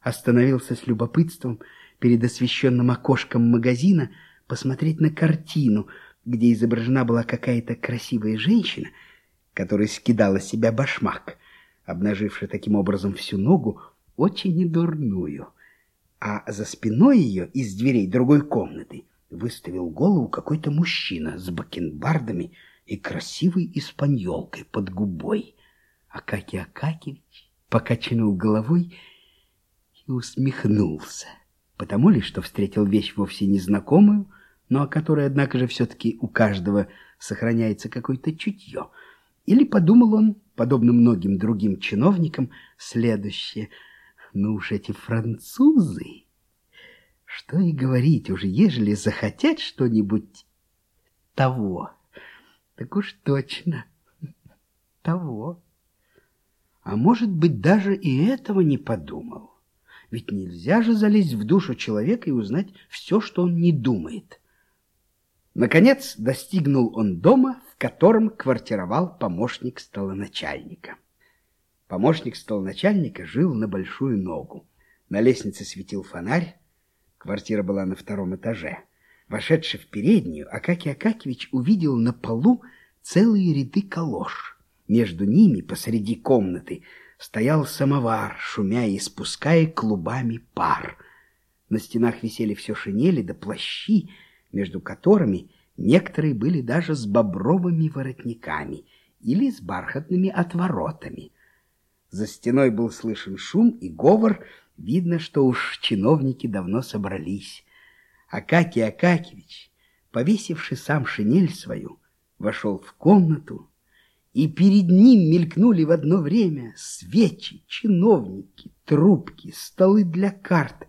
остановился с любопытством перед освещенным окошком магазина посмотреть на картину, где изображена была какая-то красивая женщина, которая скидала с себя башмак, обнажившая таким образом всю ногу, очень недурную. А за спиной ее из дверей другой комнаты выставил голову какой-то мужчина с бакенбардами и красивой испаньолкой под губой. Акакий Акакевич покачнул головой и усмехнулся. Потому ли, что встретил вещь вовсе незнакомую, но о которой, однако же, все-таки у каждого сохраняется какое-то чутье. Или подумал он, подобно многим другим чиновникам, следующее. Ну уж эти французы... Что и говорить уже, ежели захотят что-нибудь того, так уж точно того. А может быть, даже и этого не подумал. Ведь нельзя же залезть в душу человека и узнать все, что он не думает. Наконец достигнул он дома, в котором квартировал помощник столоначальника. Помощник столоначальника жил на большую ногу. На лестнице светил фонарь, квартира была на втором этаже. Вошедший в переднюю, Акакий Акакевич увидел на полу целые ряды калош. Между ними, посреди комнаты, стоял самовар, шумя и испуская клубами пар. На стенах висели все шинели да плащи, между которыми некоторые были даже с бобровыми воротниками или с бархатными отворотами. За стеной был слышен шум и говор, видно, что уж чиновники давно собрались. Акакий Акакевич, повесивший сам шинель свою, вошел в комнату, и перед ним мелькнули в одно время свечи, чиновники, трубки, столы для карт,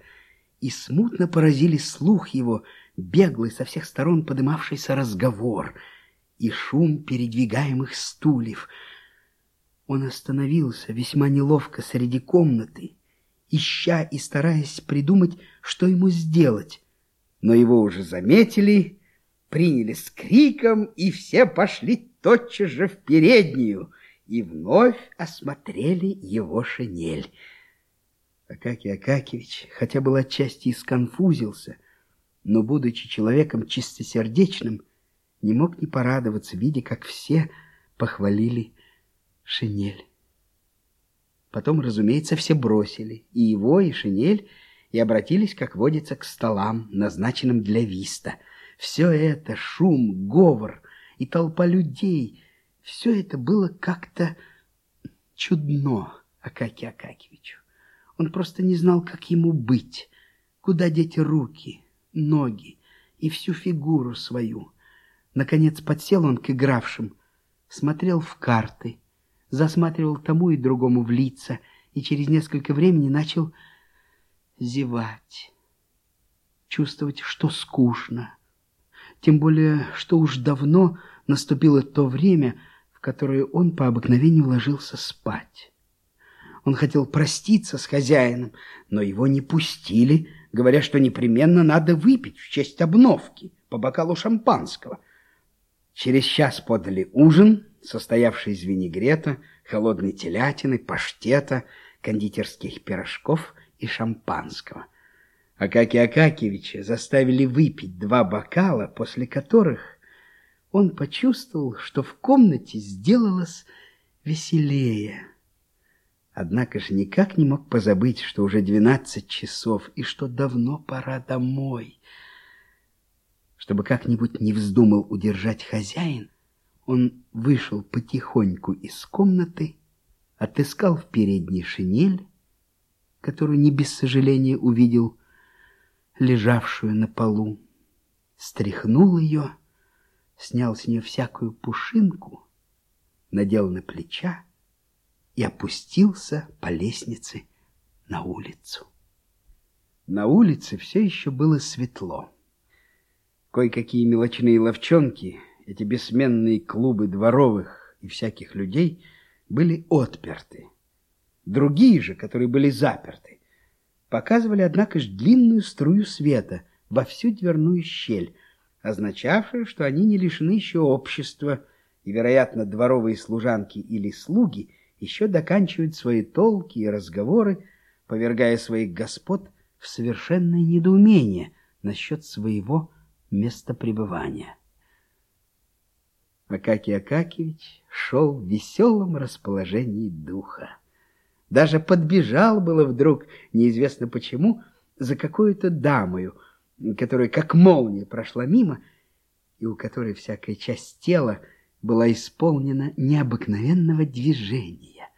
и смутно поразили слух его беглый со всех сторон подымавшийся разговор и шум передвигаемых стульев. Он остановился весьма неловко среди комнаты, ища и стараясь придумать, что ему сделать, но его уже заметили, приняли с криком, и все пошли тотчас же в переднюю и вновь осмотрели его шинель. Акакий Акакевич, хотя был отчасти и сконфузился, но, будучи человеком чистосердечным, не мог не порадоваться, видя, как все похвалили шинель. Потом, разумеется, все бросили, и его, и шинель, и обратились, как водится, к столам, назначенным для виста. Все это — шум, говор — и толпа людей. Все это было как-то чудно Акаке Акакевичу. Он просто не знал, как ему быть, куда деть руки, ноги и всю фигуру свою. Наконец подсел он к игравшим, смотрел в карты, засматривал тому и другому в лица и через несколько времени начал зевать, чувствовать, что скучно, тем более, что уж давно наступило то время, в которое он по обыкновению ложился спать. Он хотел проститься с хозяином, но его не пустили, говоря, что непременно надо выпить в честь обновки по бокалу шампанского. Через час подали ужин, состоявший из винегрета, холодной телятины, паштета, кондитерских пирожков и шампанского – Акакия Акакевича заставили выпить два бокала, после которых он почувствовал, что в комнате сделалось веселее. Однако же никак не мог позабыть, что уже двенадцать часов и что давно пора домой. Чтобы как-нибудь не вздумал удержать хозяин, он вышел потихоньку из комнаты, отыскал в передней шинель, которую не без сожаления увидел лежавшую на полу, стряхнул ее, снял с нее всякую пушинку, надел на плеча и опустился по лестнице на улицу. На улице все еще было светло. Кое-какие мелочные ловчонки, эти бессменные клубы дворовых и всяких людей, были отперты. Другие же, которые были заперты, показывали, однако же, длинную струю света во всю дверную щель, означавшую, что они не лишены еще общества, и, вероятно, дворовые служанки или слуги еще доканчивают свои толки и разговоры повергая своих господ в совершенное недоумение насчет своего места пребывания. Акакий Акакевич шел в веселом расположении духа. Даже подбежал было вдруг, неизвестно почему, за какую-то дамою, которая как молния прошла мимо, и у которой всякая часть тела была исполнена необыкновенного движения.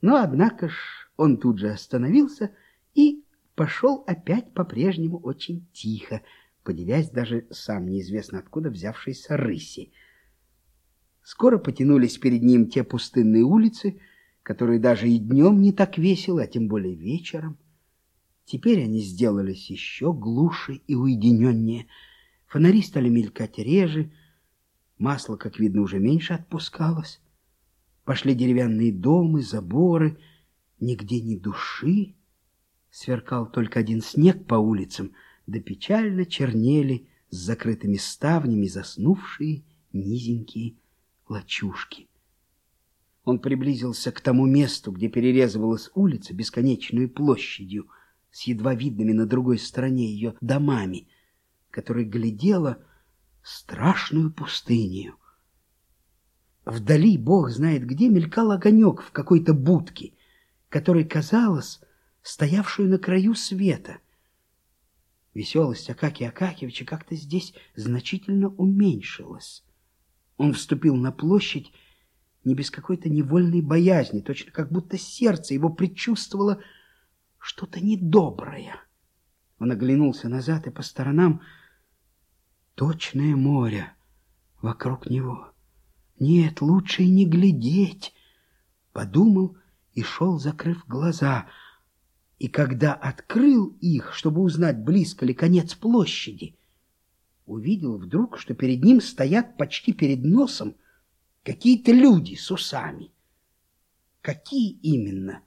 Но, однако ж, он тут же остановился и пошел опять по-прежнему очень тихо, подивясь даже сам неизвестно откуда взявшейся рыси. Скоро потянулись перед ним те пустынные улицы, которые даже и днем не так весело, а тем более вечером. Теперь они сделались еще глуше и уединеннее. Фонари стали мелькать реже, масло, как видно, уже меньше отпускалось. Пошли деревянные дома, заборы, нигде ни души. Сверкал только один снег по улицам, да печально чернели с закрытыми ставнями заснувшие низенькие лачушки. Он приблизился к тому месту, где перерезывалась улица бесконечную площадью с едва видными на другой стороне ее домами, которая глядела страшную пустыню. Вдали, бог знает где, мелькал огонек в какой-то будке, который, казалось, стоявшую на краю света. Веселость Акакия Акакевича как-то здесь значительно уменьшилась. Он вступил на площадь не без какой-то невольной боязни, точно как будто сердце его предчувствовало что-то недоброе. Он оглянулся назад и по сторонам. Точное море вокруг него. Нет, лучше и не глядеть. Подумал и шел, закрыв глаза. И когда открыл их, чтобы узнать, близко ли конец площади, увидел вдруг, что перед ним стоят почти перед носом какие-то люди с усами. Какие именно?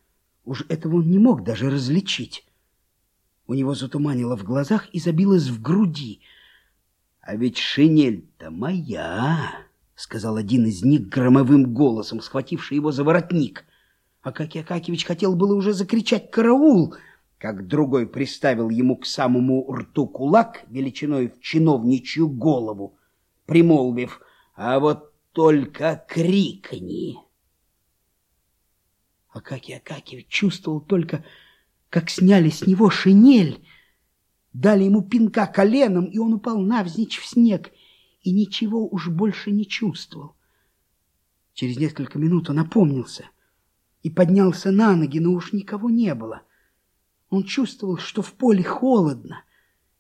Уж этого он не мог даже различить. У него затуманило в глазах и забилось в груди. «А ведь шинель-то моя!» — сказал один из них громовым голосом, схвативший его за воротник. Акакий Акакевич хотел было уже закричать «Караул!» как другой приставил ему к самому рту кулак величиной в чиновничью голову, примолвив «А вот только крикни!» Акакий Акакевич чувствовал только, как сняли с него шинель, дали ему пинка коленом, и он упал навзничь в снег, и ничего уж больше не чувствовал. Через несколько минут он опомнился и поднялся на ноги, но уж никого не было — он чувствовал, что в поле холодно,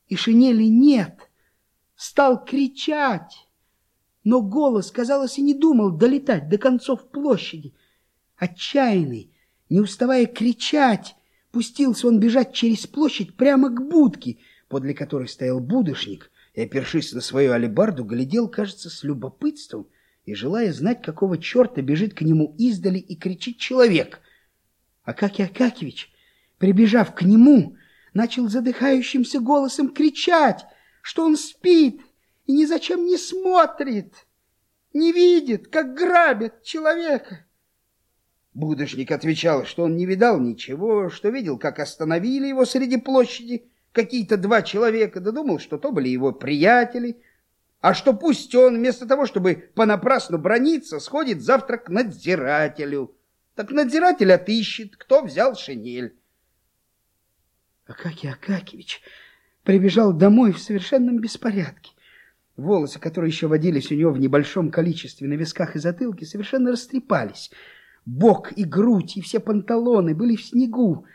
и шинели нет. Стал кричать, но голос, казалось, и не думал долетать до концов площади. Отчаянный, не уставая кричать, пустился он бежать через площадь прямо к будке, подле которой стоял будошник, и, опершись на свою алебарду, глядел, кажется, с любопытством и желая знать, какого черта бежит к нему издали и кричит человек. Акакий Акакевич Прибежав к нему, начал задыхающимся голосом кричать, что он спит и ни зачем не смотрит, не видит, как грабят человека. Будошник отвечал, что он не видал ничего, что видел, как остановили его среди площади какие-то два человека, да думал, что то были его приятели, а что пусть он вместо того, чтобы понапрасну брониться, сходит завтра к надзирателю. Так надзиратель отыщет, кто взял шинель. Акакий Акакевич прибежал домой в совершенном беспорядке. Волосы, которые еще водились у него в небольшом количестве на висках и затылке, совершенно растрепались. Бок и грудь, и все панталоны были в снегу.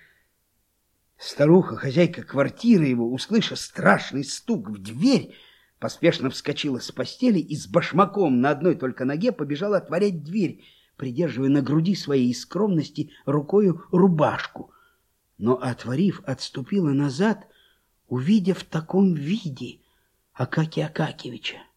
Старуха, хозяйка квартиры его, услыша страшный стук в дверь, поспешно вскочила с постели и с башмаком на одной только ноге побежала отворять дверь, придерживая на груди своей скромности рукою рубашку — но, отворив, отступила назад, увидев в таком виде Акакия Акакевича.